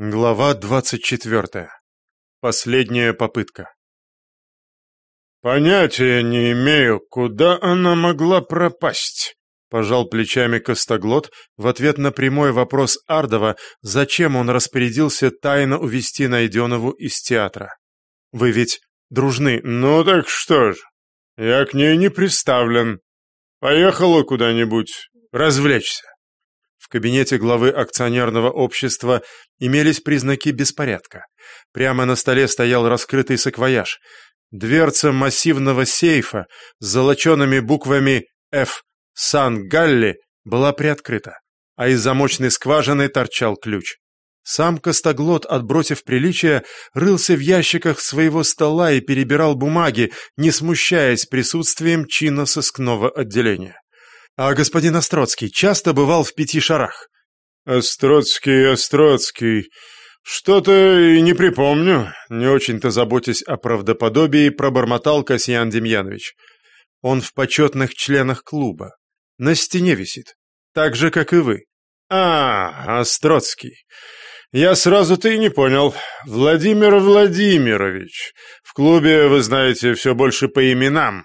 Глава двадцать четвертая. Последняя попытка. «Понятия не имею, куда она могла пропасть», — пожал плечами Костоглот в ответ на прямой вопрос Ардова, зачем он распорядился тайно увести Найденову из театра. «Вы ведь дружны?» «Ну так что ж, я к ней не приставлен. Поехала куда-нибудь развлечься». В кабинете главы акционерного общества имелись признаки беспорядка. Прямо на столе стоял раскрытый саквояж. Дверца массивного сейфа с золочеными буквами «Ф» «Сан-Галли» была приоткрыта, а из замочной скважины торчал ключ. Сам Костоглот, отбросив приличие, рылся в ящиках своего стола и перебирал бумаги, не смущаясь присутствием чина сыскного отделения. А господин Остроцкий часто бывал в пяти шарах. Остроцкий, Остроцкий. Что-то и не припомню. Не очень-то заботясь о правдоподобии, пробормотал Касьян Демьянович. Он в почетных членах клуба. На стене висит. Так же, как и вы. А, Остроцкий. Я сразу-то и не понял. Владимир Владимирович. В клубе, вы знаете, все больше по именам.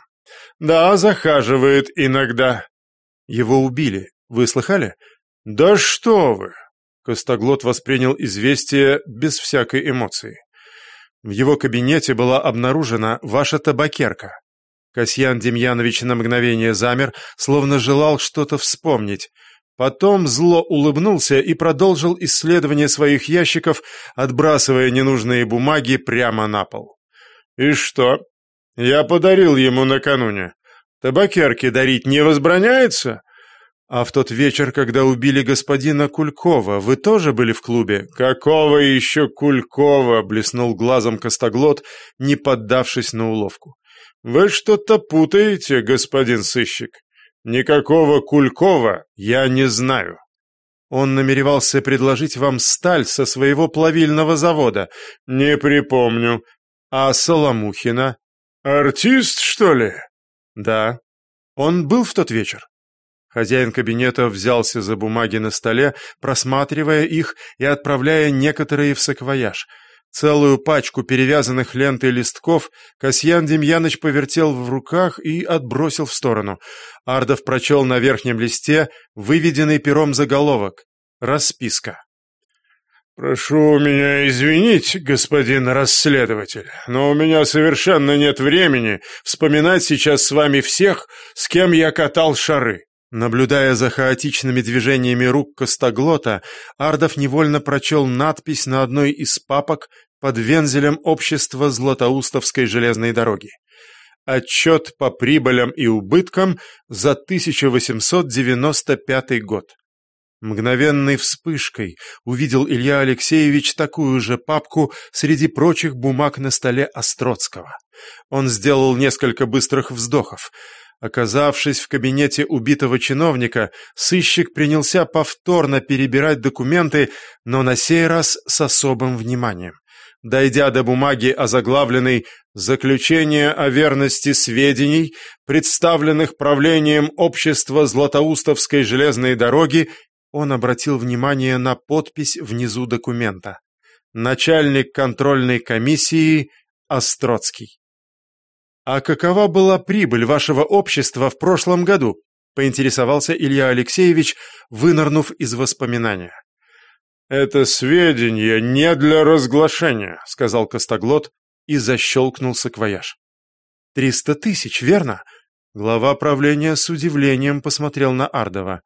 Да, захаживает иногда. Его убили. Вы слыхали? Да что вы! Костоглот воспринял известие без всякой эмоции. В его кабинете была обнаружена ваша табакерка. Касьян Демьянович на мгновение замер, словно желал что-то вспомнить. Потом зло улыбнулся и продолжил исследование своих ящиков, отбрасывая ненужные бумаги прямо на пол. «И что? Я подарил ему накануне. Табакерки дарить не возбраняется? А в тот вечер, когда убили господина Кулькова, вы тоже были в клубе? Какого еще Кулькова? блеснул глазом Костоглот, не поддавшись на уловку. Вы что-то путаете, господин сыщик. Никакого Кулькова я не знаю. Он намеревался предложить вам сталь со своего плавильного завода. Не припомню. А Соломухина? Артист, что ли? Да. Он был в тот вечер. Хозяин кабинета взялся за бумаги на столе, просматривая их и отправляя некоторые в саквояж. Целую пачку перевязанных лентой листков Касьян Демьяныч повертел в руках и отбросил в сторону. Ардов прочел на верхнем листе выведенный пером заголовок «Расписка». «Прошу меня извинить, господин расследователь, но у меня совершенно нет времени вспоминать сейчас с вами всех, с кем я катал шары». Наблюдая за хаотичными движениями рук Костоглота, Ардов невольно прочел надпись на одной из папок под вензелем общества Златоустовской железной дороги. Отчет по прибылям и убыткам за 1895 год. Мгновенной вспышкой увидел Илья Алексеевич такую же папку среди прочих бумаг на столе Остроцкого. Он сделал несколько быстрых вздохов. Оказавшись в кабинете убитого чиновника, сыщик принялся повторно перебирать документы, но на сей раз с особым вниманием. Дойдя до бумаги, озаглавленной «Заключение о верности сведений, представленных правлением общества Златоустовской железной дороги», он обратил внимание на подпись внизу документа. Начальник контрольной комиссии Остроцкий. «А какова была прибыль вашего общества в прошлом году?» — поинтересовался Илья Алексеевич, вынырнув из воспоминания. «Это сведения не для разглашения», — сказал Костоглот и защелкнул саквояж. «Триста тысяч, верно?» Глава правления с удивлением посмотрел на Ардова.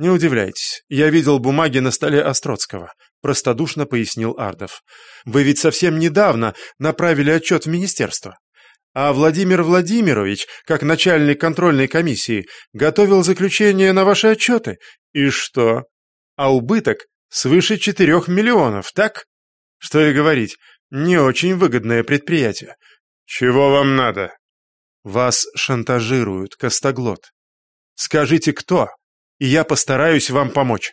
«Не удивляйтесь, я видел бумаги на столе Остроцкого», — простодушно пояснил Ардов. «Вы ведь совсем недавно направили отчет в министерство. А Владимир Владимирович, как начальник контрольной комиссии, готовил заключение на ваши отчеты. И что? А убыток свыше четырех миллионов, так? Что и говорить, не очень выгодное предприятие. Чего вам надо? Вас шантажируют, Костоглот. Скажите, кто? И я постараюсь вам помочь».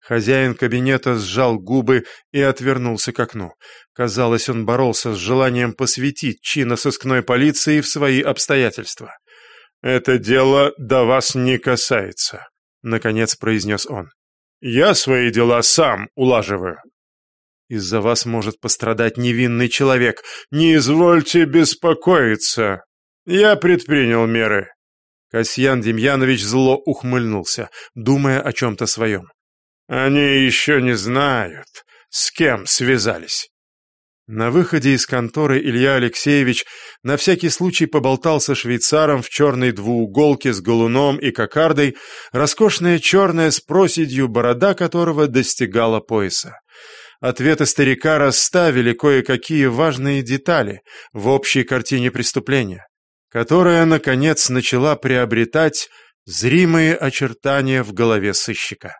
Хозяин кабинета сжал губы и отвернулся к окну. Казалось, он боролся с желанием посвятить чина сыскной полиции в свои обстоятельства. «Это дело до вас не касается», — наконец произнес он. «Я свои дела сам улаживаю». Из-за вас может пострадать невинный человек. Не извольте беспокоиться. Я предпринял меры. Касьян Демьянович зло ухмыльнулся, думая о чем-то своем. Они еще не знают, с кем связались. На выходе из конторы Илья Алексеевич на всякий случай поболтался швейцаром в черной двууголке с галуном и кокардой, роскошная черная с проседью, борода которого достигала пояса. Ответы старика расставили кое-какие важные детали в общей картине преступления, которая, наконец, начала приобретать зримые очертания в голове сыщика.